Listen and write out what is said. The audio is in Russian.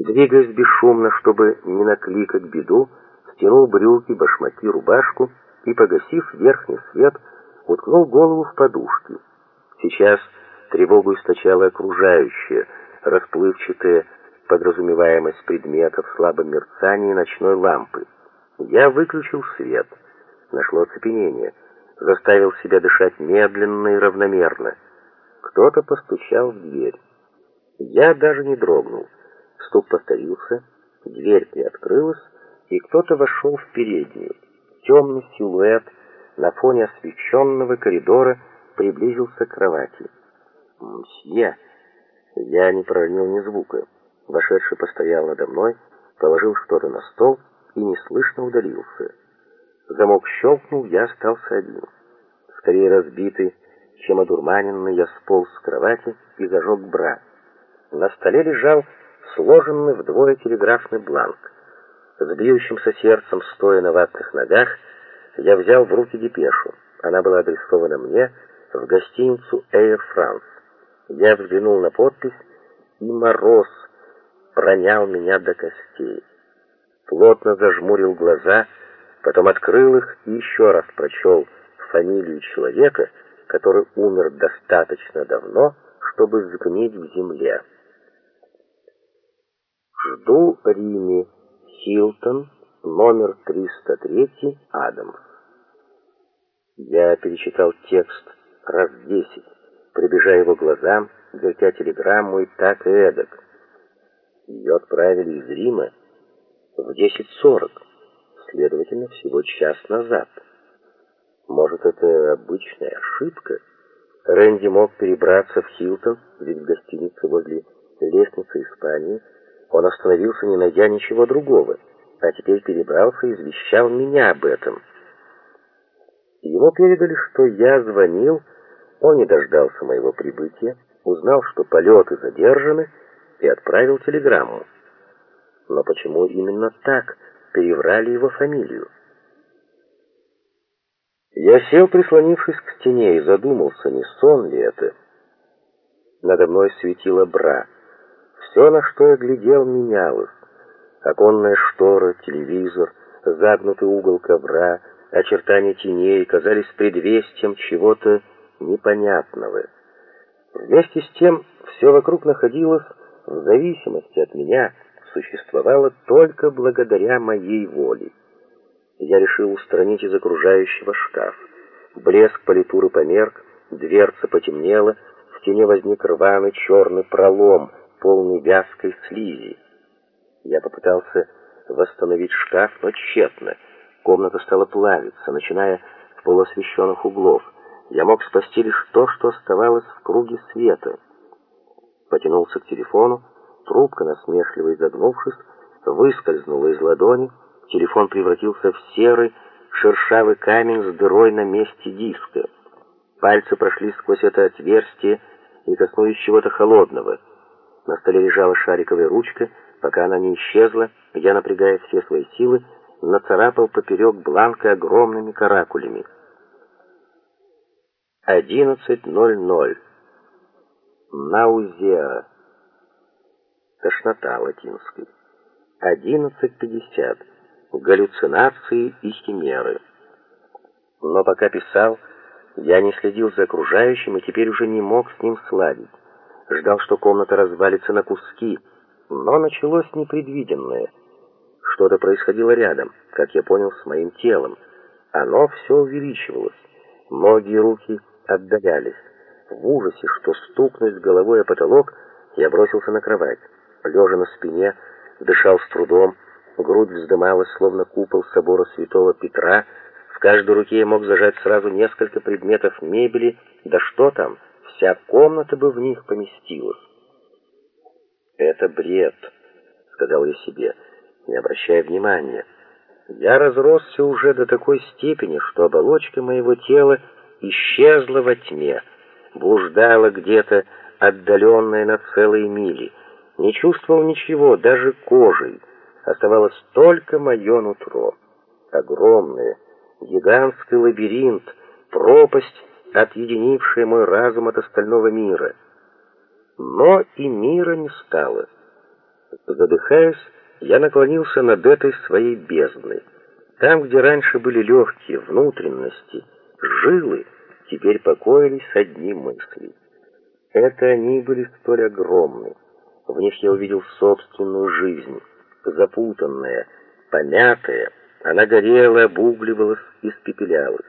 Двигаясь бесшумно, чтобы не накликать беду, стянул брюки, башмаки, рубашку и, погасив верхний свет, уткнул голову в подушки. Сейчас тревогу источала окружающая, расплывчатая подразумеваемость предметов в слабом ночной лампы. Я выключил свет. Нашло оцепенение. Заставил себя дышать медленно и равномерно. Кто-то постучал в дверь. Я даже не дрогнул. Стук повторился, дверь приоткрылась, и кто-то вошел в переднюю. Темный силуэт на фоне освещенного коридора приблизился к кровати. «Мсье!» Я не проронил ни звука. Вошедший постоял надо мной, положил что-то на стол и неслышно удалился. Замок щелкнул, я остался один. Скорее разбитый, чем одурманенный, я сполз с кровати и зажег бра. На столе лежал сложенный вдвое телеграфный бланк. С бьющимся сердцем, стоя на ватных ногах, я взял в руки депешу. Она была адресована мне в гостиницу Air France. Я взглянул на подпись, и мороз пронял меня до костей. Плотно зажмурил глаза, потом открыл их и еще раз прочел фамилию человека, который умер достаточно давно, чтобы сгнить в земле. Жду Риме. Хилтон, номер 303, Адамс. Я перечитал текст раз десять, прибежая его глазам, вертя телеграмму и так и эдак. Ее отправили из Рима в 10.40, следовательно, всего час назад. Может, это обычная ошибка? Рэнди мог перебраться в Хилтон, ведь в гостинице возле лестницы Испании он остановился, не найдя ничего другого, а теперь перебрался и извещал меня об этом. Ему передали, что я звонил, он не дождался моего прибытия, узнал, что полеты задержаны, и отправил телеграмму. Но почему именно так переврали его фамилию? Я сел, прислонившись к стене, и задумался, не сон ли это. Надо мной светила бра. Все, на что я глядел, менялось. Оконная штора, телевизор, загнутый угол ковра, очертания теней казались предвестием чего-то непонятного. Вместе с тем, все вокруг находилось в зависимости от меня, существовало только благодаря моей воле. Я решил устранить из окружающего шкаф. Блеск политуры померк, дверца потемнела, в стене возник рваный черный пролом — полный вязкой слизи. Я попытался восстановить шкаф, но тщетно. Комната стала плавиться, начиная с полуосвещенных углов. Я мог спасти лишь то, что оставалось в круге света. Потянулся к телефону, трубка, насмешливо изогнувшись, выскользнула из ладони, телефон превратился в серый, шершавый камень с дырой на месте диска. Пальцы прошли сквозь это отверстие и коснулись чего-то холодного — на столе лежала шариковая ручка. Пока она не исчезла, я, напрягая все свои силы, нацарапал поперек бланка огромными каракулями. 11.00. Наузеа. Тошнота латинской. 11.50. Галлюцинации и химеры. Но пока писал, я не следил за окружающим и теперь уже не мог с ним сладить ждал, что комната развалится на куски, но началось непредвиденное. Что-то происходило рядом, как я понял, с моим телом. Оно все увеличивалось. Ноги и руки отдалялись. В ужасе, что стукнуть головой о потолок, я бросился на кровать. Лежа на спине, дышал с трудом, грудь вздымалась, словно купол собора святого Петра. В каждой руке я мог зажать сразу несколько предметов мебели, да что там — Вся комната бы в них поместилась. «Это бред», — сказал я себе, не обращая внимания. Я разросся уже до такой степени, что оболочка моего тела исчезла во тьме, блуждала где-то отдаленная на целые мили. Не чувствовал ничего, даже кожей. Оставалось только мое нутро. Огромное, гигантский лабиринт, пропасть отъединившее мой разум от остального мира. Но и мира не стало. Задыхаясь, я наклонился над этой своей бездной. Там, где раньше были легкие внутренности, жилы, теперь покоились одни мысли. Это они были столь огромны. В них я увидел собственную жизнь, запутанная, помятая, она горела, обугливалась, испепелялась.